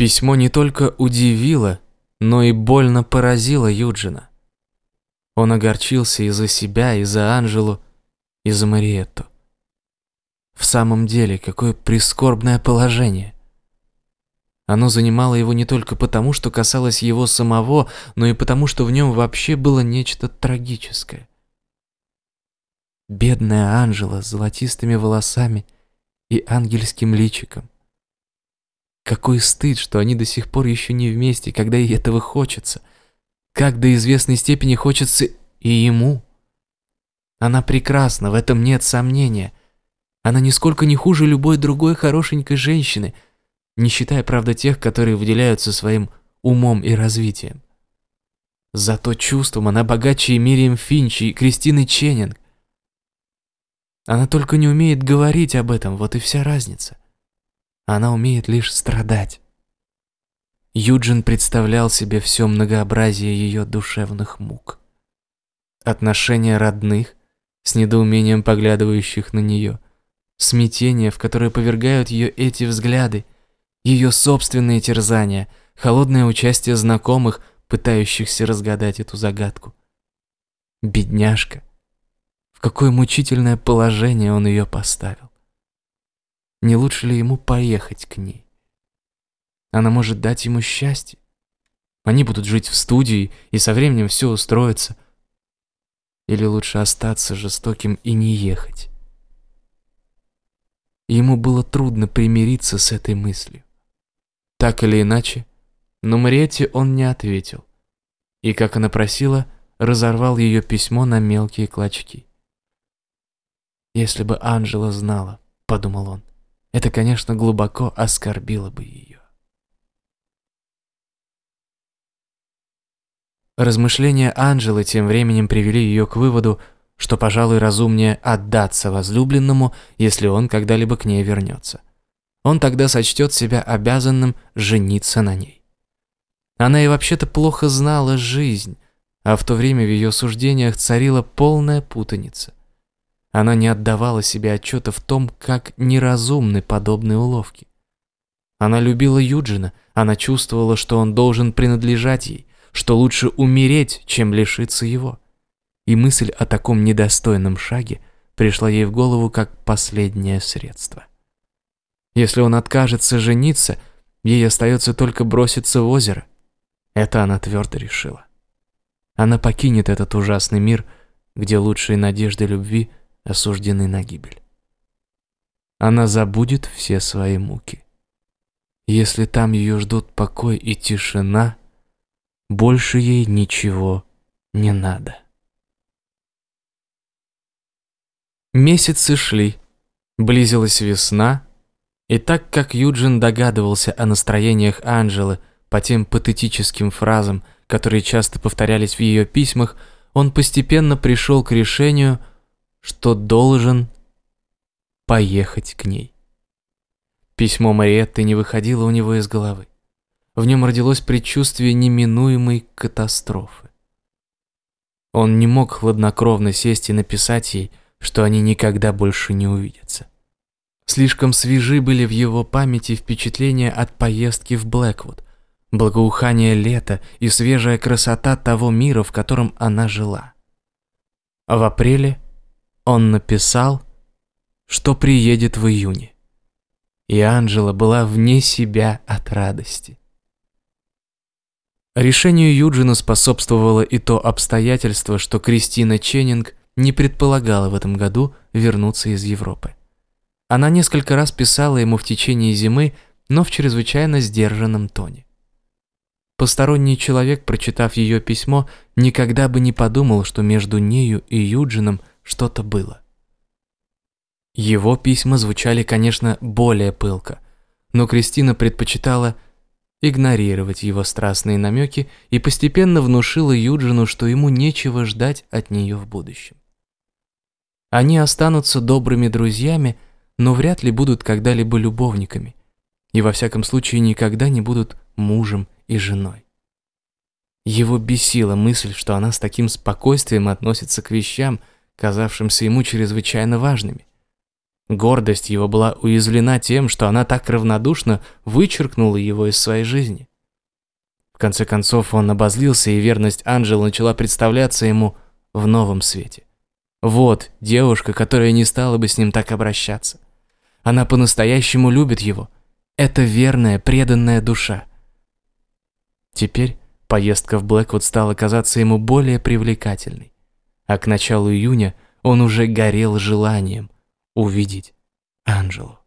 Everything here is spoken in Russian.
Письмо не только удивило, но и больно поразило Юджина. Он огорчился и за себя, и за Анжелу, и за Мариетту. В самом деле, какое прискорбное положение. Оно занимало его не только потому, что касалось его самого, но и потому, что в нем вообще было нечто трагическое. Бедная Анжела с золотистыми волосами и ангельским личиком. Какой стыд, что они до сих пор еще не вместе, когда ей этого хочется. Как до известной степени хочется и ему. Она прекрасна, в этом нет сомнения. Она нисколько не хуже любой другой хорошенькой женщины, не считая, правда, тех, которые выделяются своим умом и развитием. Зато чувством она богаче и Мирием Финчи, и Кристины Ченнинг. Она только не умеет говорить об этом, вот и вся разница. Она умеет лишь страдать. Юджин представлял себе все многообразие ее душевных мук. Отношения родных, с недоумением поглядывающих на нее, смятение, в которое повергают ее эти взгляды, ее собственные терзания, холодное участие знакомых, пытающихся разгадать эту загадку. Бедняжка, в какое мучительное положение он ее поставил. Не лучше ли ему поехать к ней? Она может дать ему счастье. Они будут жить в студии, и со временем все устроится. Или лучше остаться жестоким и не ехать? Ему было трудно примириться с этой мыслью. Так или иначе, но Мариетте он не ответил. И, как она просила, разорвал ее письмо на мелкие клочки. «Если бы Анжела знала», — подумал он, — «это, конечно, глубоко оскорбило бы ее». Размышления Анжелы тем временем привели ее к выводу, что, пожалуй, разумнее отдаться возлюбленному, если он когда-либо к ней вернется. Он тогда сочтет себя обязанным жениться на ней. Она и вообще-то плохо знала жизнь, а в то время в ее суждениях царила полная путаница. Она не отдавала себе отчета в том, как неразумны подобные уловки. Она любила Юджина, она чувствовала, что он должен принадлежать ей, что лучше умереть, чем лишиться его. И мысль о таком недостойном шаге пришла ей в голову как последнее средство. Если он откажется жениться, ей остается только броситься в озеро. Это она твердо решила. Она покинет этот ужасный мир, где лучшие надежды любви – осуждены на гибель. Она забудет все свои муки. Если там ее ждут покой и тишина, больше ей ничего не надо. Месяцы шли, близилась весна, и так как Юджин догадывался о настроениях Анжелы по тем патетическим фразам, которые часто повторялись в ее письмах, он постепенно пришел к решению – что должен поехать к ней. Письмо Мариетты не выходило у него из головы. В нем родилось предчувствие неминуемой катастрофы. Он не мог хладнокровно сесть и написать ей, что они никогда больше не увидятся. Слишком свежи были в его памяти впечатления от поездки в Блэквуд, благоухание лета и свежая красота того мира, в котором она жила. В апреле он написал, что приедет в июне. И Анжела была вне себя от радости. Решению Юджина способствовало и то обстоятельство, что Кристина Ченнинг не предполагала в этом году вернуться из Европы. Она несколько раз писала ему в течение зимы, но в чрезвычайно сдержанном тоне. Посторонний человек, прочитав ее письмо, никогда бы не подумал, что между нею и Юджином что-то было. Его письма звучали, конечно, более пылко, но Кристина предпочитала игнорировать его страстные намеки и постепенно внушила Юджину, что ему нечего ждать от нее в будущем. Они останутся добрыми друзьями, но вряд ли будут когда-либо любовниками, и во всяком случае никогда не будут мужем и женой. Его бесила мысль, что она с таким спокойствием относится к вещам, казавшимся ему чрезвычайно важными. Гордость его была уязвлена тем, что она так равнодушно вычеркнула его из своей жизни. В конце концов он обозлился, и верность Анжелы начала представляться ему в новом свете. Вот девушка, которая не стала бы с ним так обращаться. Она по-настоящему любит его. Это верная, преданная душа. Теперь поездка в Блэквуд стала казаться ему более привлекательной. А к началу июня он уже горел желанием увидеть Анжелу.